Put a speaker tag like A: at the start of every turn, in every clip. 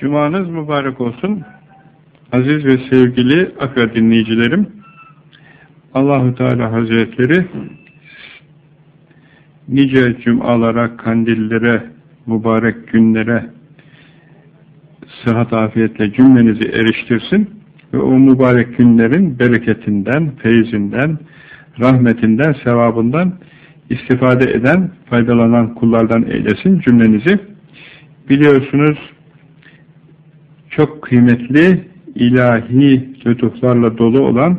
A: Cumanız mübarek olsun. Aziz ve sevgili akra dinleyicilerim. Allahu Teala Hazretleri nice cumalara, kandillere, mübarek günlere sıhhat afiyetle cümlenizi eriştirsin ve o mübarek günlerin bereketinden, feyzinden, rahmetinden, sevabından istifade eden, faydalanan kullardan eylesin cümlenizi. Biliyorsunuz çok kıymetli ilahi lütuflarla dolu olan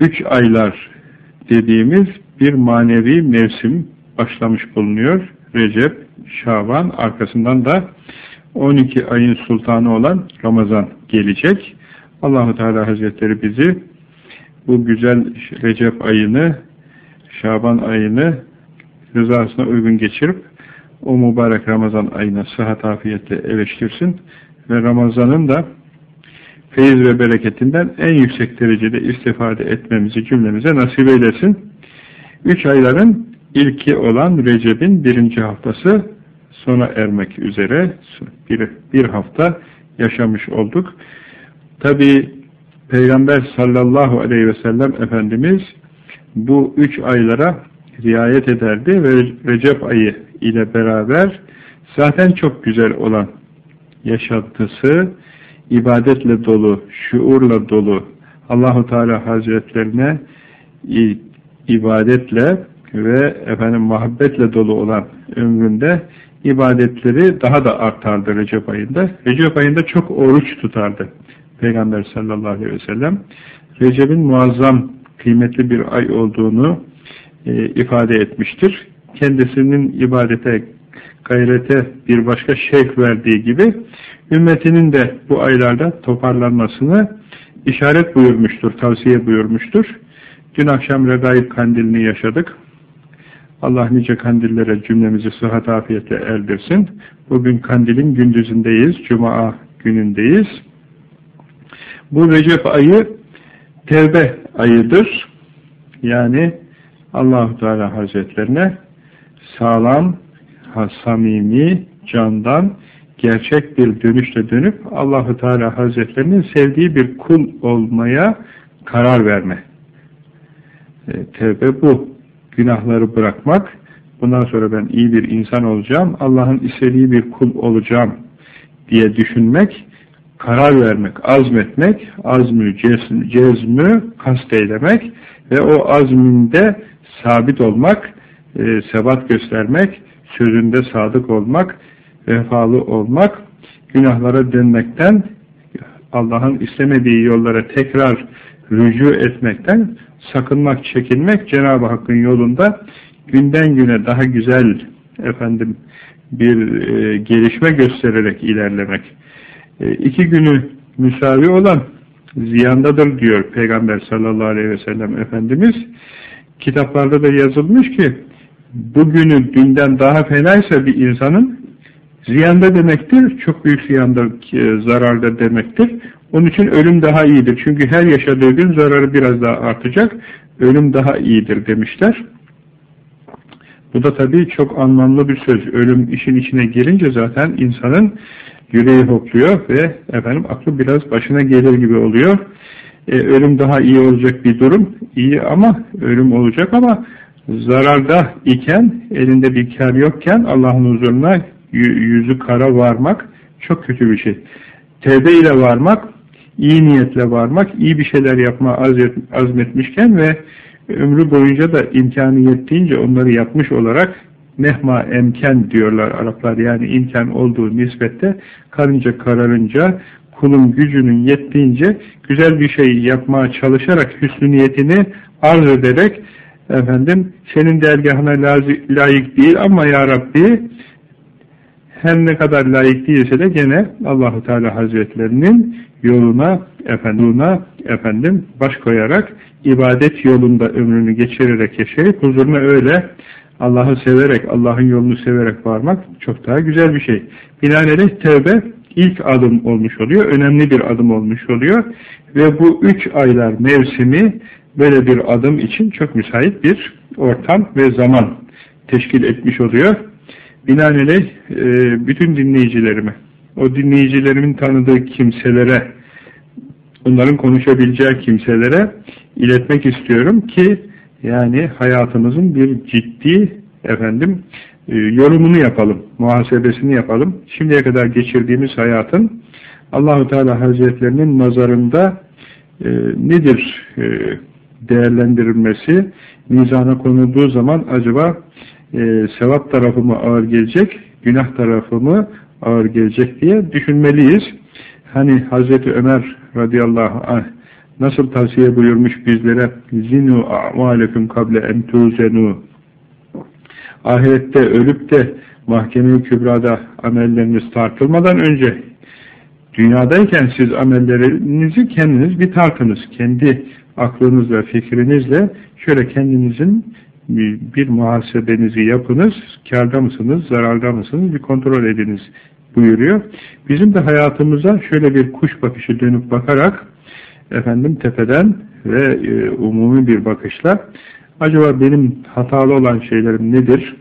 A: üç aylar dediğimiz bir manevi mevsim başlamış bulunuyor. Recep, Şaban, arkasından da 12 ayın sultanı olan Ramazan gelecek. Allahu Teala Hazretleri bizi bu güzel Recep ayını, Şaban ayını rızasına uygun geçirip o mübarek Ramazan ayına sıhhat afiyetle eleştirsin ve Ramazan'ın da feyiz ve bereketinden en yüksek derecede istifade etmemizi cümlemize nasip eylesin. Üç ayların ilki olan Recep'in birinci haftası sona ermek üzere bir, bir hafta yaşamış olduk. Tabi Peygamber sallallahu aleyhi ve sellem Efendimiz bu üç aylara riayet ederdi ve Recep ayı ile beraber zaten çok güzel olan yaşantısı ibadetle dolu, şuurla dolu Allahu Teala Hazretlerine ibadetle ve efendim muhabbetle dolu olan ömründe ibadetleri daha da artardı Recep ayında. Recep ayında çok oruç tutardı Peygamber sallallahu aleyhi ve sellem. Recep'in muazzam kıymetli bir ay olduğunu e, ifade etmiştir. Kendisinin ibadete, gayrete bir başka şevk verdiği gibi ümmetinin de bu aylarda toparlanmasını işaret buyurmuştur, tavsiye buyurmuştur. Dün akşam Regaib kandilini yaşadık. Allah nice kandillere cümlemizi sıhhat afiyetle erdirsin. Bugün kandilin gündüzündeyiz, cuma günündeyiz. Bu Recep ayı tevbe ayıdır. Yani Allahu Teala Hazretlerine sağlam, samimi, candan, gerçek bir dönüşle dönüp Allahu Teala Hazretlerinin sevdiği bir kul olmaya karar verme. E, tevbe bu. Günahları bırakmak, bundan sonra ben iyi bir insan olacağım, Allah'ın istediği bir kul olacağım diye düşünmek, karar vermek, azmetmek, azmü, cezmü, cezmü kast eylemek ve o azminde sabit olmak, e, sebat göstermek, sözünde sadık olmak, vefalı olmak, günahlara dönmekten, Allah'ın istemediği yollara tekrar rücu etmekten sakınmak, çekinmek Cenab-ı Hakk'ın yolunda günden güne daha güzel efendim bir e, gelişme göstererek ilerlemek. E, iki günü müsavi olan ziyandadır diyor Peygamber sallallahu aleyhi ve sellem Efendimiz. Kitaplarda da yazılmış ki bugünü dünden daha fenaysa bir insanın ziyanda demektir, çok büyük ziyanda, e, zararda demektir. Onun için ölüm daha iyidir. Çünkü her yaşadığı gün zararı biraz daha artacak. Ölüm daha iyidir demişler. Bu da tabii çok anlamlı bir söz. Ölüm işin içine girince zaten insanın yüreği hopluyor ve efendim aklı biraz başına gelir gibi oluyor. E, ölüm daha iyi olacak bir durum. İyi ama ölüm olacak ama zararda iken, elinde bir kar yokken Allah'ın huzuruna yüzü kara varmak çok kötü bir şey. Tevbe ile varmak, iyi niyetle varmak, iyi bir şeyler yapma azmetmişken ve ömrü boyunca da imkanı yettiğince onları yapmış olarak mehma emken diyorlar Araplar. Yani imkan olduğu nispette karınca kararınca kulun gücünün yettiğince güzel bir şey yapmaya çalışarak hüsnü niyetini arz ederek efendim senin dergahına layık değil ama ya Rabbi her ne kadar layık değilse de gene Allahu Teala Hazretlerinin yoluna efendim, efendim baş koyarak ibadet yolunda ömrünü geçirerek yaşayıp huzuruna öyle Allah'ı severek, Allah'ın yolunu severek varmak çok daha güzel bir şey. Binaenaleyh tevbe ilk adım olmuş oluyor, önemli bir adım olmuş oluyor ve bu üç aylar mevsimi böyle bir adım için çok müsait bir ortam ve zaman teşkil etmiş oluyor. binaenaleyh e, bütün dinleyicilerime, o dinleyicilerimin tanıdığı kimselere, onların konuşabileceği kimselere iletmek istiyorum ki yani hayatımızın bir ciddi efendim e, yorumunu yapalım, muhasebesini yapalım. Şimdiye kadar geçirdiğimiz hayatın Allahu Teala Hazretlerinin nazarında e, nedir e, değerlendirilmesi, mizana konulduğu zaman acaba e, sevap tarafı mı ağır gelecek, günah tarafı mı ağır gelecek diye düşünmeliyiz. Hani Hazreti Ömer radıyallahu anh nasıl tavsiye buyurmuş bizlere zinu a'malekum kable en tuzenu ahirette ölüp de mahkeme-i kübrada amelleriniz tartılmadan önce dünyadayken siz amellerinizi kendiniz bir tartınız. Kendi aklınızla, fikrinizle şöyle kendinizin bir muhasebenizi yapınız. Karda mısınız, zararda mısınız bir kontrol ediniz buyuruyor. Bizim de hayatımıza şöyle bir kuş bakışı dönüp bakarak efendim tepeden ve e, umumi bir bakışla acaba benim hatalı olan şeylerim nedir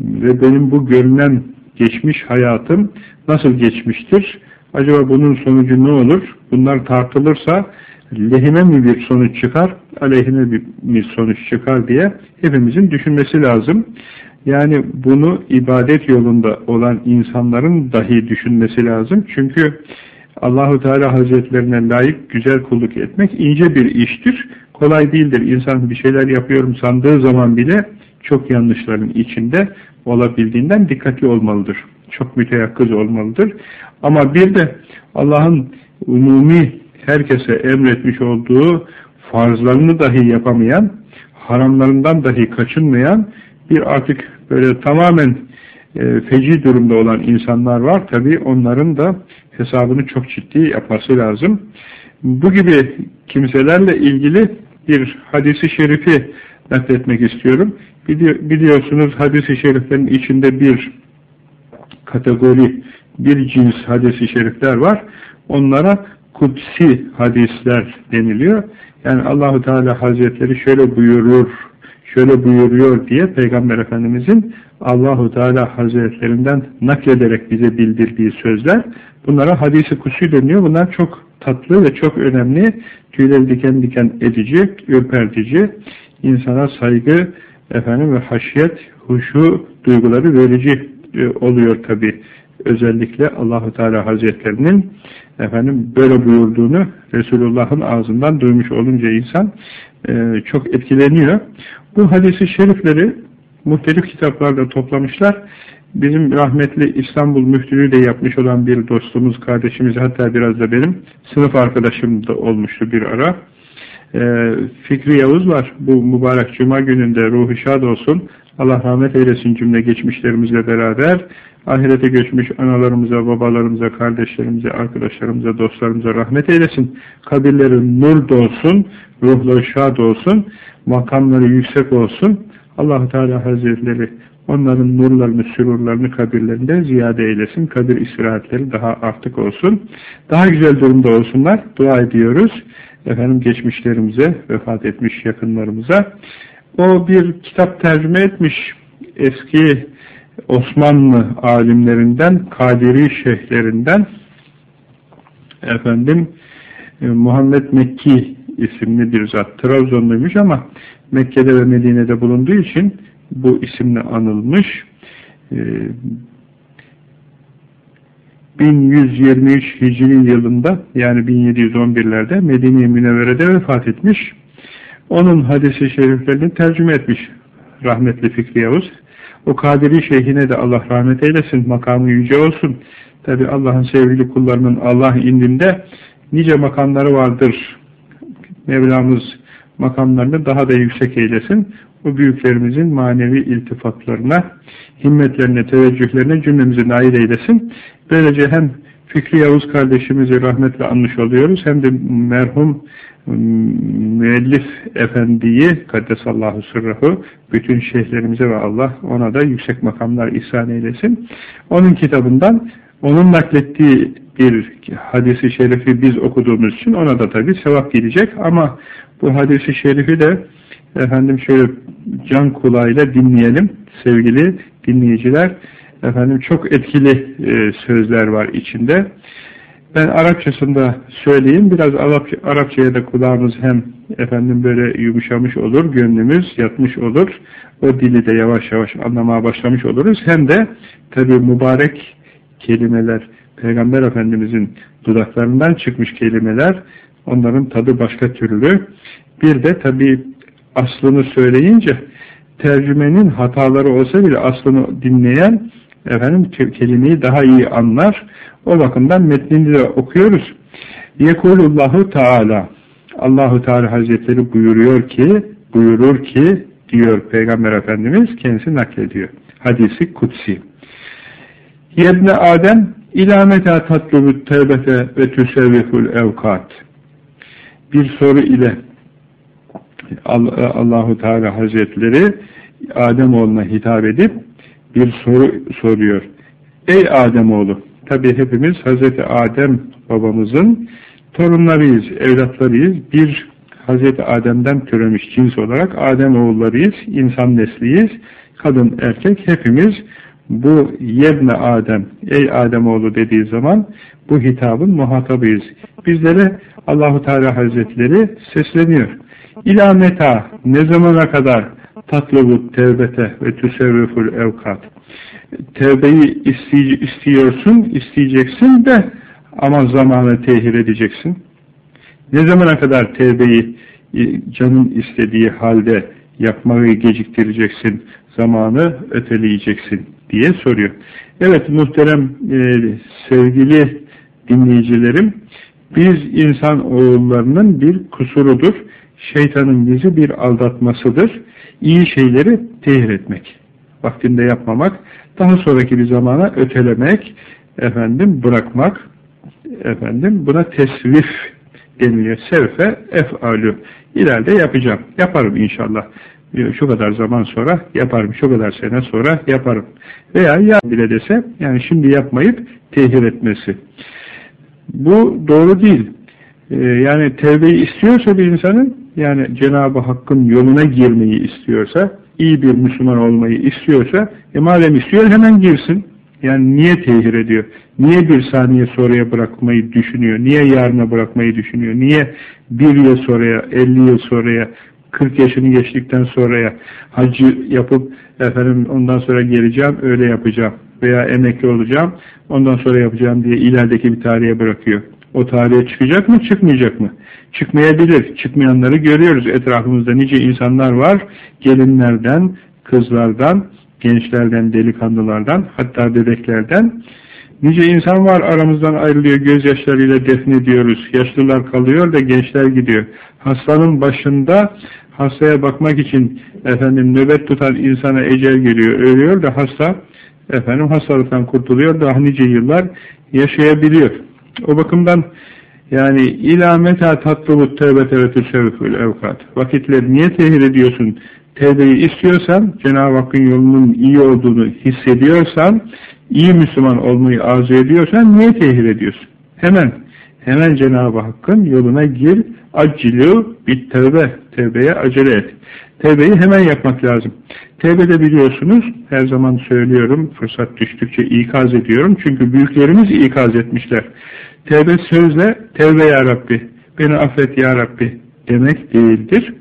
A: ve benim bu görünen geçmiş hayatım nasıl geçmiştir acaba bunun sonucu ne olur bunlar tartılırsa lehime mi bir sonuç çıkar aleyhine bir sonuç çıkar diye hepimizin düşünmesi lazım yani bunu ibadet yolunda olan insanların dahi düşünmesi lazım çünkü Allahu Teala Hazretlerine layık güzel kulluk etmek ince bir iştir. Kolay değildir. İnsan bir şeyler yapıyorum sandığı zaman bile çok yanlışların içinde olabildiğinden dikkatli olmalıdır. Çok müteyakkız olmalıdır. Ama bir de Allah'ın umumi herkese emretmiş olduğu farzlarını dahi yapamayan, haramlarından dahi kaçınmayan bir artık böyle tamamen e, feci durumda olan insanlar var. Tabi onların da hesabını çok ciddi yapması lazım. Bu gibi kimselerle ilgili bir hadisi şerifi nakletmek istiyorum. Biliyorsunuz hadisi şeriflerin içinde bir kategori, bir cins hadisi şerifler var. Onlara kutsi hadisler deniliyor. Yani Allahu Teala Hazretleri şöyle buyurur, şöyle buyuruyor diye Peygamber Efendimizin Allahu Teala Hazretlerinden naklederek bize bildirdiği sözler bunlara hadisi kutsi deniyor. Bunlar çok tatlı ve çok önemli, tüyleri diken diken edici, ürpertici, insana saygı efendim ve haşiyet, huşu duyguları verici e, oluyor tabi. Özellikle Allahu Teala Hazretlerinin efendim böyle buyurduğunu Resulullah'ın ağzından duymuş olunca insan e, çok etkileniyor. Bu hadisi şerifleri muhtelif kitaplarda toplamışlar. Bizim rahmetli İstanbul müftülüğü de yapmış olan bir dostumuz, kardeşimiz hatta biraz da benim sınıf arkadaşım da olmuştu bir ara. Ee, Fikri Yavuz var. Bu mübarek cuma gününde ruhu şad olsun. Allah rahmet eylesin cümle geçmişlerimizle beraber. Ahirete göçmüş analarımıza, babalarımıza, kardeşlerimize, arkadaşlarımıza, dostlarımıza rahmet eylesin. Kabirleri nur dolsun, ruhları şad olsun, makamları yüksek olsun. allah Teala Hazretleri onların nurlarını, sürurlarını kabirlerinde ziyade eylesin. Kabir istirahatleri daha artık olsun. Daha güzel durumda olsunlar. Dua ediyoruz. Efendim geçmişlerimize, vefat etmiş yakınlarımıza. O bir kitap tercüme etmiş. Eski Osmanlı alimlerinden, Kadiri şeyhlerinden efendim e, Muhammed Mekki isimli bir zat. Trabzonluymuş ama Mekke'de ve Medine'de bulunduğu için bu isimle anılmış. 1123 e, Hicri yılında yani 1711'lerde Medine-i Münevvere'de vefat etmiş. Onun hadisi şeriflerini tercüme etmiş rahmetli Fikri Yavuz. O Kadiri Şeyhine de Allah rahmet eylesin, makamı yüce olsun. Tabi Allah'ın sevgili kullarının Allah indinde nice makamları vardır. Mevlamız makamlarını daha da yüksek eylesin. Bu büyüklerimizin manevi iltifatlarına, himmetlerine, teveccühlerine cümlemizi nail eylesin. Böylece hem Fikri Yavuz kardeşimizi rahmetle anmış oluyoruz, hem de merhum müellif efendiyi kaddesallahu sırrahı bütün şeyhlerimize ve Allah ona da yüksek makamlar ihsan eylesin. Onun kitabından onun naklettiği bir hadisi şerifi biz okuduğumuz için ona da tabi sevap gelecek ama bu hadisi şerifi de efendim şöyle can kulağıyla dinleyelim. sevgili dinleyiciler. Efendim çok etkili e, sözler var içinde. Ben Arapçasında söyleyeyim. Biraz Arapça, Arapçaya da kulağımız hem efendim böyle yumuşamış olur, gönlümüz yatmış olur. O dili de yavaş yavaş anlamaya başlamış oluruz. Hem de tabi mübarek kelimeler, Peygamber Efendimizin dudaklarından çıkmış kelimeler, onların tadı başka türlü. Bir de tabi aslını söyleyince tercümenin hataları olsa bile aslını dinleyen efendim kelimeyi daha iyi anlar. O bakımdan metnini de okuyoruz. Yekulullahu Teala Allahu Teala Hazretleri buyuruyor ki buyurur ki diyor Peygamber Efendimiz kendisi naklediyor. Hadisi kutsi. Yebne Adem ilameta tatlubu tevbete ve tüsevviful evkat. Bir soru ile Allahu Teala Hazretleri Adem oğluna hitap edip bir soru soruyor. Ey Adem oğlu, tabi hepimiz Hazreti Adem babamızın torunlarıyız, evlatlarıyız. Bir Hazreti Adem'den türemiş cins olarak Adem oğullarıyız, insan nesliyiz. Kadın, erkek hepimiz bu yebne Adem, ey Adem oğlu dediği zaman bu hitabın muhatabıyız. Bizlere Allahu Teala Hazretleri sesleniyor. İlâ meta ne zamana kadar tatlubu tevbete ve tüsevviful evkat. Tevbeyi istiyorsun, isteyeceksin de ama zamanı tehir edeceksin. Ne zamana kadar tevbeyi e, canın istediği halde yapmayı geciktireceksin, zamanı öteleyeceksin diye soruyor. Evet muhterem e, sevgili dinleyicilerim, biz insan oğullarının bir kusurudur. Şeytanın bizi bir aldatmasıdır iyi şeyleri tehir etmek. Vaktinde yapmamak, daha sonraki bir zamana ötelemek, efendim bırakmak, efendim buna tesvif deniliyor. Sevfe ef'alü. İleride yapacağım. Yaparım inşallah. Şu kadar zaman sonra yaparım. Şu kadar sene sonra yaparım. Veya ya bile dese yani şimdi yapmayıp tehir etmesi. Bu doğru değil. Ee, yani tevbeyi istiyorsa bir insanın yani Cenab-ı Hakk'ın yoluna girmeyi istiyorsa, iyi bir Müslüman olmayı istiyorsa, e madem istiyor hemen girsin. Yani niye tehir ediyor? Niye bir saniye sonraya bırakmayı düşünüyor? Niye yarına bırakmayı düşünüyor? Niye bir yıl sonraya, elli yıl sonraya, kırk yaşını geçtikten sonraya hacı yapıp efendim ondan sonra geleceğim, öyle yapacağım veya emekli olacağım, ondan sonra yapacağım diye ilerideki bir tarihe bırakıyor. O tarihe çıkacak mı, çıkmayacak mı? Çıkmayabilir. Çıkmayanları görüyoruz. Etrafımızda nice insanlar var. Gelinlerden, kızlardan, gençlerden, delikanlılardan, hatta bebeklerden. Nice insan var aramızdan ayrılıyor, gözyaşlarıyla defnediyoruz. Yaşlılar kalıyor da gençler gidiyor. Hastanın başında hastaya bakmak için efendim nöbet tutan insana ecel geliyor, ölüyor da hasta efendim hastalıktan kurtuluyor da nice yıllar yaşayabiliyor. O bakımdan yani ila meta tatlubu tevbete ve tüsevfül evkat. Vakitleri niye tehir ediyorsun? Tevbeyi istiyorsan, Cenab-ı Hakk'ın yolunun iyi olduğunu hissediyorsan, iyi Müslüman olmayı arzu ediyorsan niye tehir ediyorsun? Hemen, hemen Cenab-ı Hakk'ın yoluna gir, acilü bit tevbe, tevbeye acele et. Tevbeyi hemen yapmak lazım. Tevbede biliyorsunuz, her zaman söylüyorum, fırsat düştükçe ikaz ediyorum. Çünkü büyüklerimiz ikaz etmişler. Tevbe sözle, tevbe ya Rabbi, beni affet ya Rabbi demek değildir.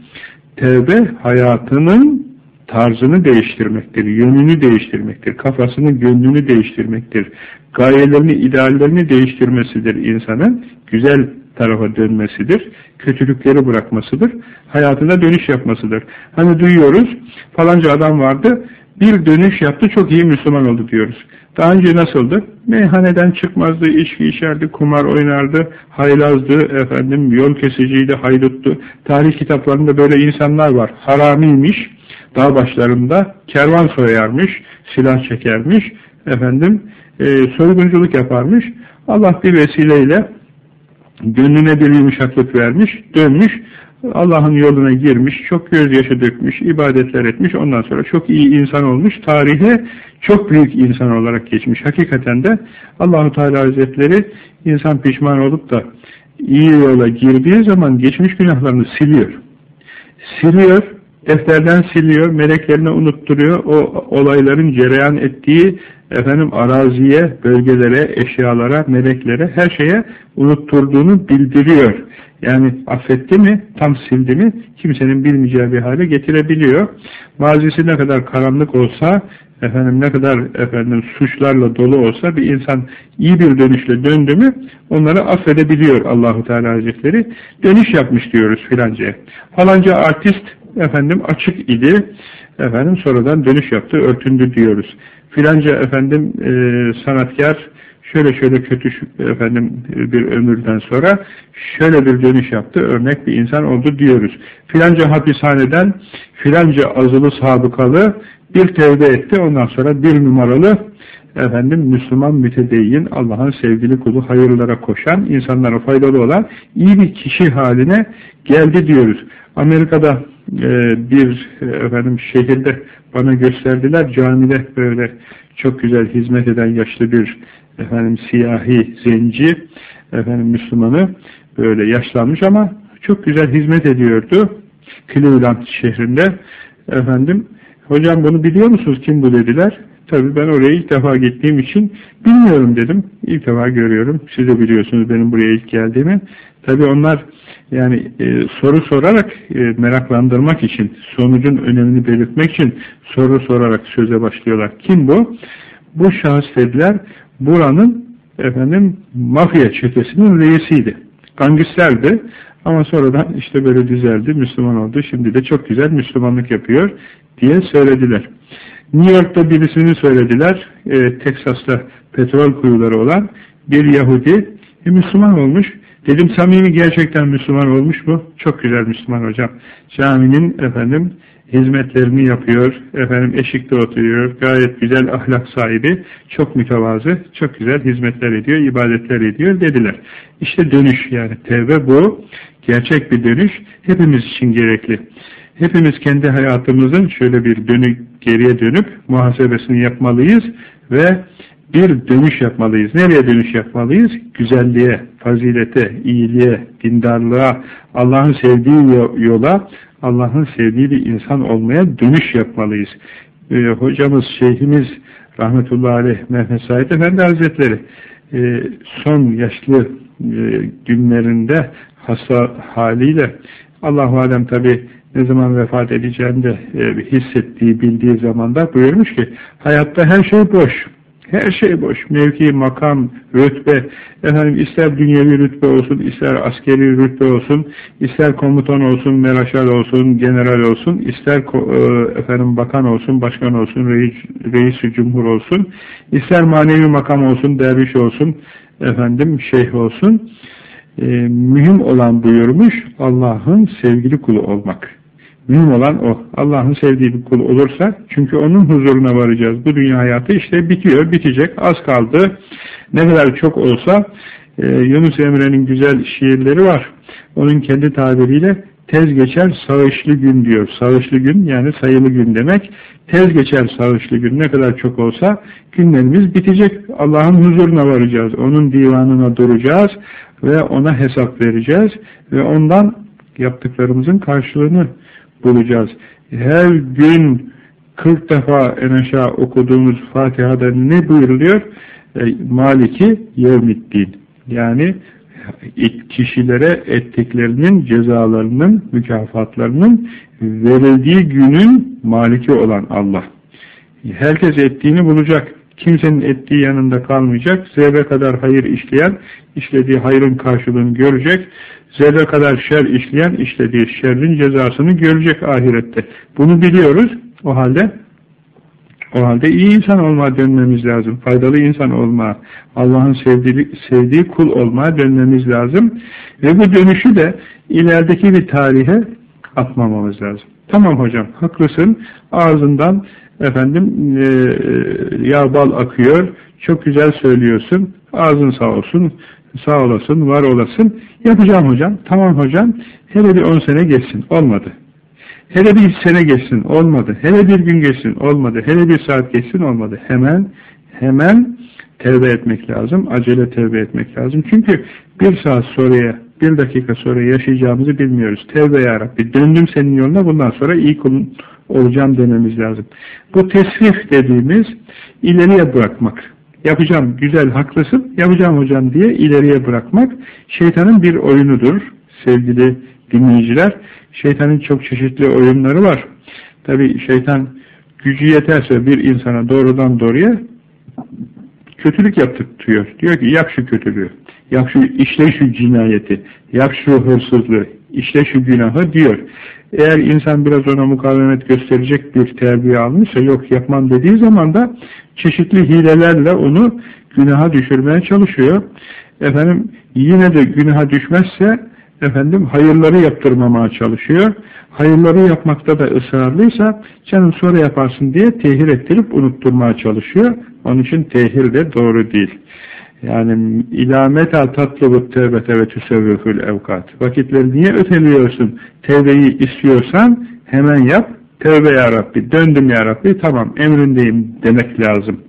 A: Tevbe hayatının tarzını değiştirmektir, yönünü değiştirmektir, kafasını, gönlünü değiştirmektir. Gayelerini, ideallerini değiştirmesidir insanın. Güzel tarafa dönmesidir, kötülükleri bırakmasıdır, hayatına dönüş yapmasıdır. Hani duyuyoruz, falanca adam vardı, bir dönüş yaptı, çok iyi Müslüman oldu diyoruz. Daha önce nasıldı? Meyhaneden çıkmazdı, içki içerdi, kumar oynardı, haylazdı, efendim yol kesiciydi, hayduttu. Tarih kitaplarında böyle insanlar var. Haramiymiş, dağ başlarında kervan soyarmış, silah çekermiş, efendim e, soygunculuk yaparmış. Allah bir vesileyle gönlüne bir yumuşaklık vermiş, dönmüş, Allah'ın yoluna girmiş, çok gözyaşı dökmüş, ibadetler etmiş, ondan sonra çok iyi insan olmuş, tarihe çok büyük insan olarak geçmiş. Hakikaten de Allahu Teala Hazretleri insan pişman olup da iyi yola girdiği zaman geçmiş günahlarını siliyor. Siliyor, defterden siliyor, meleklerine unutturuyor, o olayların cereyan ettiği efendim araziye, bölgelere, eşyalara, meleklere, her şeye unutturduğunu bildiriyor. Yani affetti mi, tam sildi mi, kimsenin bilmeyeceği bir hale getirebiliyor. Mazisi ne kadar karanlık olsa, efendim ne kadar efendim suçlarla dolu olsa bir insan iyi bir dönüşle döndü mü onları affedebiliyor Allahu Teala Hazretleri. Dönüş yapmış diyoruz filancaya. Falanca artist efendim açık idi. Efendim sonradan dönüş yaptı, örtündü diyoruz. Filanca efendim e, sanatkar şöyle şöyle kötü efendim bir ömürden sonra şöyle bir dönüş yaptı, örnek bir insan oldu diyoruz. Filanca hapishaneden filanca azılı sabıkalı bir tevbe etti, ondan sonra bir numaralı efendim Müslüman mütedeyyin, Allah'ın sevgili kulu, hayırlara koşan, insanlara faydalı olan iyi bir kişi haline geldi diyoruz. Amerika'da bir e, efendim şehirde bana gösterdiler, camide böyle çok güzel hizmet eden yaşlı bir efendim siyahi zenci efendim Müslümanı böyle yaşlanmış ama çok güzel hizmet ediyordu Cleveland şehrinde. Efendim hocam bunu biliyor musunuz? Kim bu? dediler tabi ben oraya ilk defa gittiğim için bilmiyorum dedim ilk defa görüyorum siz de biliyorsunuz benim buraya ilk geldiğimi tabi onlar yani e, soru sorarak e, meraklandırmak için sonucun önemini belirtmek için soru sorarak söze başlıyorlar kim bu bu şahıs dediler buranın efendim mafya çetesinin reisiydi. Gangsterdi ama sonradan işte böyle düzeldi, Müslüman oldu. Şimdi de çok güzel Müslümanlık yapıyor diye söylediler. New York'ta birisini söylediler. E, Teksas'ta petrol kuyuları olan bir Yahudi e, Müslüman olmuş. Dedim samimi gerçekten Müslüman olmuş mu? Çok güzel Müslüman hocam. Caminin efendim hizmetlerini yapıyor, efendim eşikte oturuyor, gayet güzel ahlak sahibi, çok mütevazı, çok güzel hizmetler ediyor, ibadetler ediyor dediler. İşte dönüş yani tevbe bu, gerçek bir dönüş hepimiz için gerekli. Hepimiz kendi hayatımızın şöyle bir dönük, geriye dönüp muhasebesini yapmalıyız ve bir dönüş yapmalıyız. Nereye dönüş yapmalıyız? Güzelliğe, fazilete, iyiliğe, dindarlığa, Allah'ın sevdiği yola, Allah'ın sevdiği bir insan olmaya dönüş yapmalıyız. Ee, hocamız, şeyhimiz rahmetullahi aleyh Mehmet Said Efendi Hazretleri e, son yaşlı e, günlerinde hasta haliyle Allah-u Alem tabi ne zaman vefat edeceğini de e, hissettiği, bildiği zamanda buyurmuş ki hayatta her şey boş. Her şey boş. Mevki, makam, rütbe, efendim ister dünyevi rütbe olsun, ister askeri rütbe olsun, ister komutan olsun, meraşal olsun, general olsun, ister e, efendim bakan olsun, başkan olsun, reis, reis cumhur olsun, ister manevi makam olsun, derviş olsun, efendim şeyh olsun. E, mühim olan buyurmuş Allah'ın sevgili kulu olmak. Mühim olan o. Allah'ın sevdiği bir kul olursa, çünkü onun huzuruna varacağız. Bu dünya hayatı işte bitiyor, bitecek, az kaldı. Ne kadar çok olsa, e, Yunus Emre'nin güzel şiirleri var. Onun kendi tabiriyle tez geçer sağışlı gün diyor. Sağışlı gün yani sayılı gün demek. Tez geçer sağışlı gün ne kadar çok olsa günlerimiz bitecek. Allah'ın huzuruna varacağız. Onun divanına duracağız ve ona hesap vereceğiz ve ondan yaptıklarımızın karşılığını bulacağız. Her gün 40 defa en aşağı okuduğumuz Fatiha'da ne buyuruluyor? E, Maliki yevmiddin. Yani kişilere ettiklerinin cezalarının, mükafatlarının verildiği günün maliki olan Allah. Herkes ettiğini bulacak. Kimsenin ettiği yanında kalmayacak. Zerre kadar hayır işleyen, işlediği hayrın karşılığını görecek zerre kadar şer işleyen işlediği şerrin cezasını görecek ahirette. Bunu biliyoruz. O halde o halde iyi insan olmaya dönmemiz lazım. Faydalı insan olma, Allah'ın sevdiği, sevdiği kul olmaya dönmemiz lazım. Ve bu dönüşü de ilerideki bir tarihe atmamamız lazım. Tamam hocam, haklısın. Ağzından efendim e, yağ bal akıyor. Çok güzel söylüyorsun. Ağzın sağ olsun. Sağ olasın, var olasın. Yapacağım hocam. Tamam hocam. Hele bir on sene geçsin. Olmadı. Hele bir sene geçsin. Olmadı. Hele bir gün geçsin. Olmadı. Hele bir saat geçsin. Olmadı. Hemen hemen tevbe etmek lazım. Acele tevbe etmek lazım. Çünkü bir saat sonraya bir dakika sonra yaşayacağımızı bilmiyoruz. Tevbe ya döndüm senin yoluna bundan sonra iyi kulun olacağım dememiz lazım. Bu tesvif dediğimiz ileriye bırakmak. Yapacağım, güzel, haklısın, yapacağım hocam diye ileriye bırakmak şeytanın bir oyunudur sevgili dinleyiciler. Şeytanın çok çeşitli oyunları var. Tabi şeytan gücü yeterse bir insana doğrudan doğruya kötülük yaptırtıyor. Diyor ki yap şu kötülüğü, yap şu, işle şu cinayeti, yap şu hırsızlığı, işle şu günahı diyor. Eğer insan biraz ona mukavemet gösterecek bir terbiye almışsa yok yapmam dediği zaman da çeşitli hilelerle onu günaha düşürmeye çalışıyor. Efendim yine de günaha düşmezse efendim hayırları yaptırmamaya çalışıyor. Hayırları yapmakta da ısrarlıysa canım sonra yaparsın diye tehir ettirip unutturmaya çalışıyor. Onun için tehir de doğru değil. Yani ilameta tatlıbut tevbete ve tüsevvüfül evkat. Vakitleri niye öteliyorsun? Tevbeyi istiyorsan hemen yap. Tevbe ya Rabbi, döndüm ya Rabbi, tamam emrindeyim demek lazım.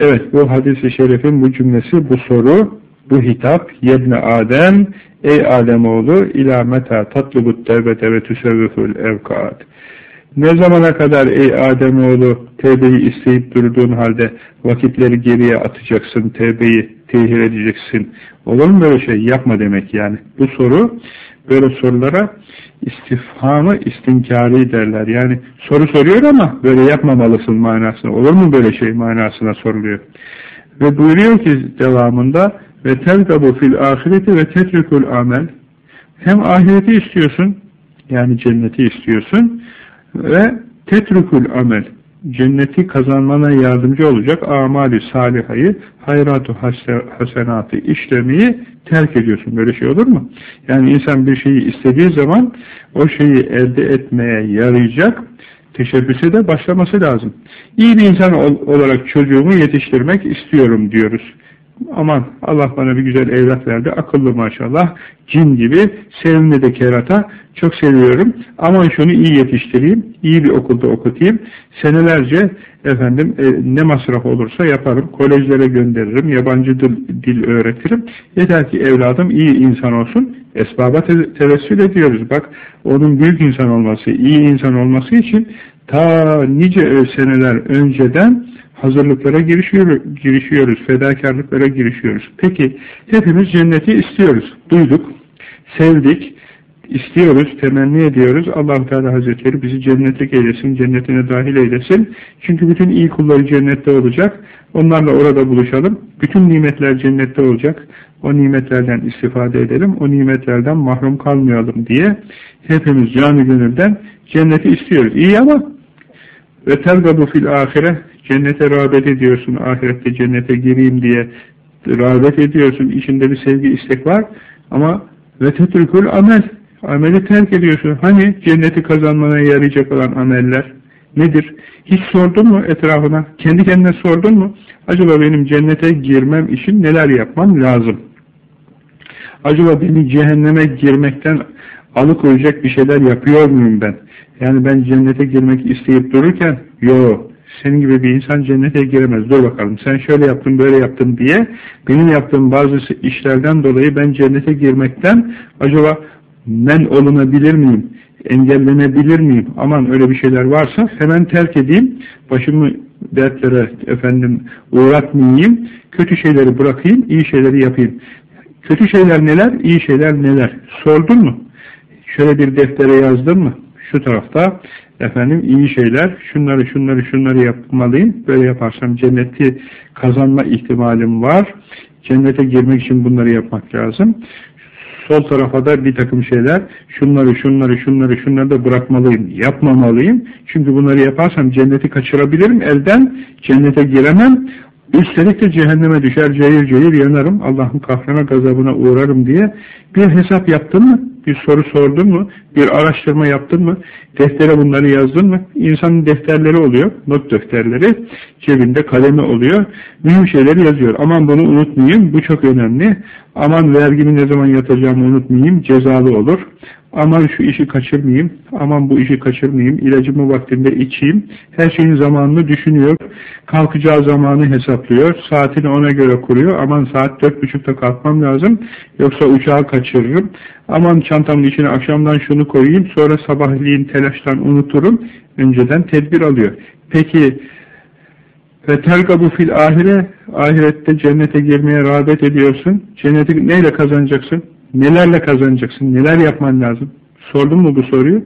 A: Evet bu hadis-i şerifin bu cümlesi, bu soru, bu hitap, yebne Adem, ey Ademoğlu, ila meta tatlubut tevbete ve tüsevvüfül evkat. Ne zamana kadar ey Ademoğlu tevbeyi isteyip durduğun halde vakitleri geriye atacaksın, tevbeyi tehir edeceksin. Olur mu böyle şey? Yapma demek yani. Bu soru böyle sorulara istifhamı istinkari derler. Yani soru soruyor ama böyle yapmamalısın manasına. Olur mu böyle şey manasına soruluyor. Ve buyuruyor ki devamında ve telgabu fil ahireti ve tetrikul amel hem ahireti istiyorsun yani cenneti istiyorsun ve tetrikul amel cenneti kazanmana yardımcı olacak amali salihayı, hayratu hasenatı işlemeyi terk ediyorsun. Böyle şey olur mu? Yani insan bir şeyi istediği zaman o şeyi elde etmeye yarayacak teşebbüse de başlaması lazım. İyi bir insan olarak çocuğumu yetiştirmek istiyorum diyoruz. Aman Allah bana bir güzel evlat verdi. Akıllı maşallah. Cin gibi. Sevimli de kerata. Çok seviyorum. Aman şunu iyi yetiştireyim. iyi bir okulda okutayım. Senelerce efendim e, ne masraf olursa yaparım. Kolejlere gönderirim. Yabancı dil, dil öğretirim. Yeter ki evladım iyi insan olsun. Esbaba te tevessül ediyoruz. Bak onun büyük insan olması, iyi insan olması için ta nice seneler önceden hazırlıklara girişiyoruz, fedakarlıklara girişiyoruz. Peki hepimiz cenneti istiyoruz, duyduk, sevdik, istiyoruz, temenni ediyoruz. allah Teala Hazretleri bizi cennetlik eylesin, cennetine dahil eylesin. Çünkü bütün iyi kulları cennette olacak. Onlarla orada buluşalım. Bütün nimetler cennette olacak. O nimetlerden istifade edelim. O nimetlerden mahrum kalmayalım diye hepimiz canı gönülden cenneti istiyoruz. İyi ama ve tergabu fil ahire Cennete rağbet ediyorsun, ahirette cennete gireyim diye rağbet ediyorsun, içinde bir sevgi, istek var ama ve tetrikül amel, ameli terk ediyorsun. Hani cenneti kazanmana yarayacak olan ameller nedir? Hiç sordun mu etrafına? Kendi kendine sordun mu? Acaba benim cennete girmem için neler yapmam lazım? Acaba beni cehenneme girmekten alıkoyacak bir şeyler yapıyor muyum ben? Yani ben cennete girmek isteyip dururken, yok senin gibi bir insan cennete giremez. Dur bakalım sen şöyle yaptın böyle yaptın diye benim yaptığım bazı işlerden dolayı ben cennete girmekten acaba men olunabilir miyim? Engellenebilir miyim? Aman öyle bir şeyler varsa hemen terk edeyim. Başımı dertlere efendim uğratmayayım. Kötü şeyleri bırakayım, iyi şeyleri yapayım. Kötü şeyler neler, iyi şeyler neler? Sordun mu? Şöyle bir deftere yazdın mı? Şu tarafta efendim iyi şeyler, şunları şunları şunları yapmalıyım, böyle yaparsam cenneti kazanma ihtimalim var, cennete girmek için bunları yapmak lazım. Sol tarafa da bir takım şeyler, şunları şunları şunları şunları da bırakmalıyım, yapmamalıyım. Çünkü bunları yaparsam cenneti kaçırabilirim elden, cennete giremem, Üstelik de cehenneme düşer, cayır cayır yanarım, Allah'ın kahrına, gazabına uğrarım diye bir hesap yaptın mı? Bir soru sordun mu? Bir araştırma yaptın mı? Deftere bunları yazdın mı? İnsanın defterleri oluyor, not defterleri, cebinde kalemi oluyor, mühim şeyleri yazıyor. Aman bunu unutmayayım, bu çok önemli. Aman vergimi ne zaman yatacağımı unutmayayım, cezalı olur. Aman şu işi kaçırmayayım, aman bu işi kaçırmayayım, ilacımı vaktinde içeyim, her şeyin zamanını düşünüyor, kalkacağı zamanı hesaplıyor, saatini ona göre kuruyor, aman saat dört buçukta kalkmam lazım, yoksa uçağı kaçırırım, aman çantamın içine akşamdan şunu koyayım, sonra sabahleyin telaştan unuturum, önceden tedbir alıyor. Peki, ve tergabu fil ahire, ahirette cennete girmeye rağbet ediyorsun, cenneti neyle kazanacaksın? Nelerle kazanacaksın? Neler yapman lazım? Sordun mu bu soruyu?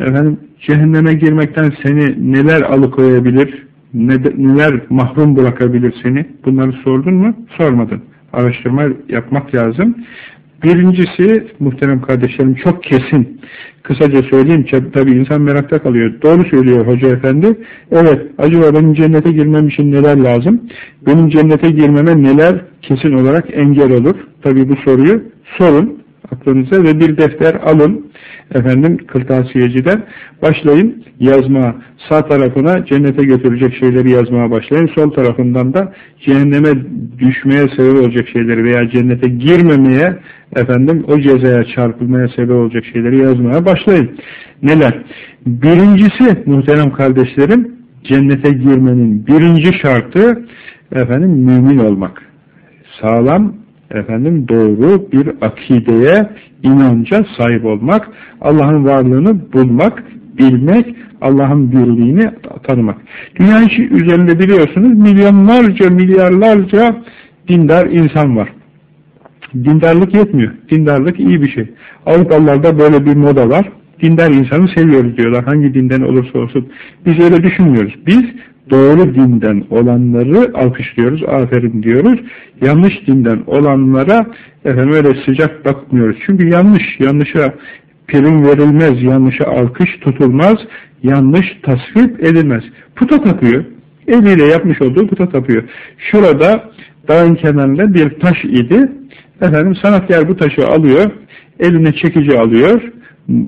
A: Efendim, cehenneme girmekten seni neler alıkoyabilir? Neler mahrum bırakabilir seni? Bunları sordun mu? Sormadın. Araştırma yapmak lazım. Birincisi, muhterem kardeşlerim çok kesin. Kısaca söyleyeyim, tabi insan merakta kalıyor. Doğru söylüyor Hoca Efendi. Evet, acaba benim cennete girmem için neler lazım? Benim cennete girmeme neler kesin olarak engel olur? Tabi bu soruyu sorun aklınıza ve bir defter alın. Efendim kırtasiyeciden başlayın. Yazmaya sağ tarafına cennete götürecek şeyleri yazmaya başlayın. Sol tarafından da cehenneme düşmeye sebep olacak şeyleri veya cennete girmemeye efendim o cezaya çarpılmaya sebep olacak şeyleri yazmaya başlayın. Neler? Birincisi muhterem kardeşlerim cennete girmenin birinci şartı efendim mümin olmak. Sağlam efendim doğru bir akideye, inanca sahip olmak, Allah'ın varlığını bulmak, bilmek, Allah'ın birliğini tanımak. Dünya işi üzerinde biliyorsunuz milyonlarca, milyarlarca dindar insan var. Dindarlık yetmiyor. Dindarlık iyi bir şey. Avrupalılarda böyle bir moda var. Dindar insanı seviyoruz diyorlar. Hangi dinden olursa olsun. Biz öyle düşünmüyoruz. Biz doğru dinden olanları alkışlıyoruz, aferin diyoruz. Yanlış dinden olanlara efendim öyle sıcak bakmıyoruz. Çünkü yanlış, yanlışa prim verilmez, yanlışa alkış tutulmaz, yanlış tasvip edilmez. Puta tapıyor. Eliyle yapmış olduğu puta tapıyor. Şurada dağın kenarında bir taş idi. Efendim sanatkar bu taşı alıyor, eline çekici alıyor,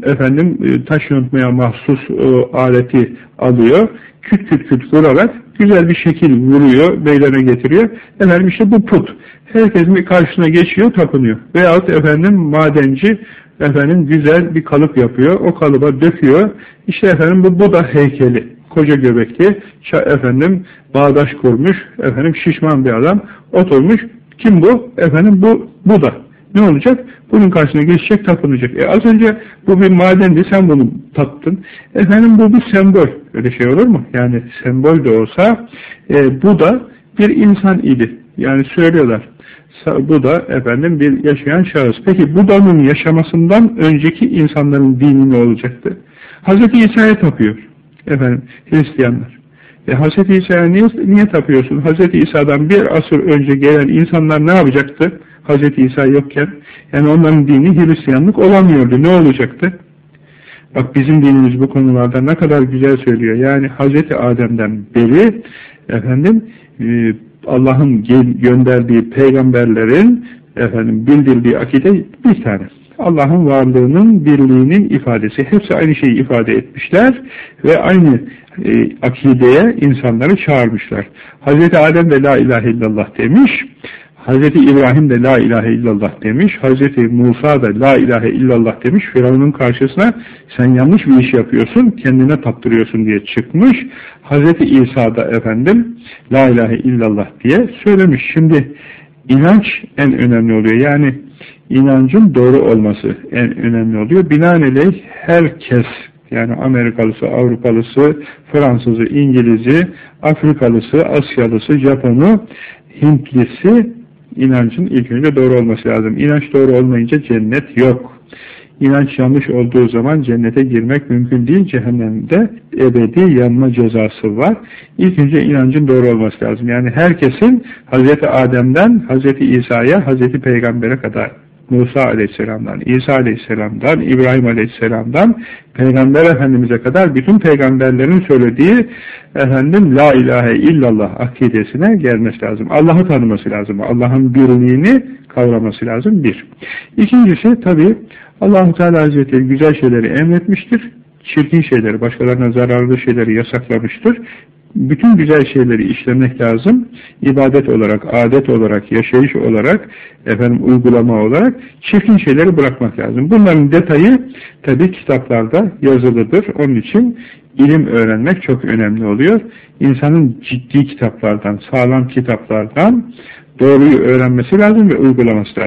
A: efendim e, taş yontmaya mahsus o aleti alıyor, küt küt küt vurarak güzel bir şekil vuruyor, meydana getiriyor. Efendim işte bu put. Herkes bir karşısına geçiyor, tapınıyor. Veyahut efendim madenci efendim güzel bir kalıp yapıyor, o kalıba döküyor. İşte efendim bu Buda heykeli. Koca göbekli, efendim bağdaş kurmuş, efendim şişman bir adam oturmuş. Kim bu? Efendim bu Buda. Ne olacak? Bunun karşısına geçecek, tapınacak. E az önce bu bir madendi, sen bunu tattın. Efendim bu bir sembol. Öyle şey olur mu? Yani sembol de olsa e, bu da bir insan idi. Yani söylüyorlar. Bu da efendim bir yaşayan şahıs. Peki Buda'nın yaşamasından önceki insanların dini ne olacaktı? Hazreti İsa'ya tapıyor. Efendim Hristiyanlar. E, Hz. İsa'ya niye, niye tapıyorsun? Hz. İsa'dan bir asır önce gelen insanlar ne yapacaktı? Hz. İsa yokken, yani onların dini Hristiyanlık olamıyordu. Ne olacaktı? Bak bizim dinimiz bu konularda ne kadar güzel söylüyor. Yani Hz. Adem'den beri efendim e, Allah'ın gönderdiği peygamberlerin efendim bildirdiği akide bir tane. Allah'ın varlığının, birliğinin ifadesi. Hepsi aynı şeyi ifade etmişler ve aynı e, akideye insanları çağırmışlar. Hz. Adem de la ilahe illallah demiş. Hz. İbrahim de la ilahe illallah demiş, Hz. Musa da la ilahe illallah demiş, Firavun'un karşısına sen yanlış bir iş yapıyorsun, kendine tattırıyorsun diye çıkmış, Hz. İsa da efendim la ilahe illallah diye söylemiş. Şimdi inanç en önemli oluyor. Yani inancın doğru olması en önemli oluyor. Binaenaleyh herkes yani Amerikalısı, Avrupalısı, Fransızı, İngilizi, Afrikalısı, Asyalısı, Japonu, Hintlisi inancın ilk önce doğru olması lazım. İnanç doğru olmayınca cennet yok. İnanç yanlış olduğu zaman cennete girmek mümkün değil. Cehennemde ebedi yanma cezası var. İlk önce inancın doğru olması lazım. Yani herkesin Hz. Adem'den Hz. İsa'ya, Hz. Peygamber'e kadar Musa aleyhisselamdan, İsa aleyhisselamdan, İbrahim aleyhisselamdan Peygamber Efendimiz'e kadar bütün peygamberlerin söylediği efendim La ilahe illallah akidesine gelmesi lazım. Allah'ı tanıması lazım. Allah'ın birliğini kavraması lazım. Bir. İkincisi tabi Allah-u Teala Hazretleri güzel şeyleri emretmiştir. Çirkin şeyleri, başkalarına zararlı şeyleri yasaklamıştır. Bütün güzel şeyleri işlemek lazım. İbadet olarak, adet olarak, yaşayış olarak, efendim uygulama olarak çirkin şeyleri bırakmak lazım. Bunların detayı tabi kitaplarda yazılıdır. Onun için ilim öğrenmek çok önemli oluyor. İnsanın ciddi kitaplardan, sağlam kitaplardan doğruyu öğrenmesi lazım ve uygulaması lazım.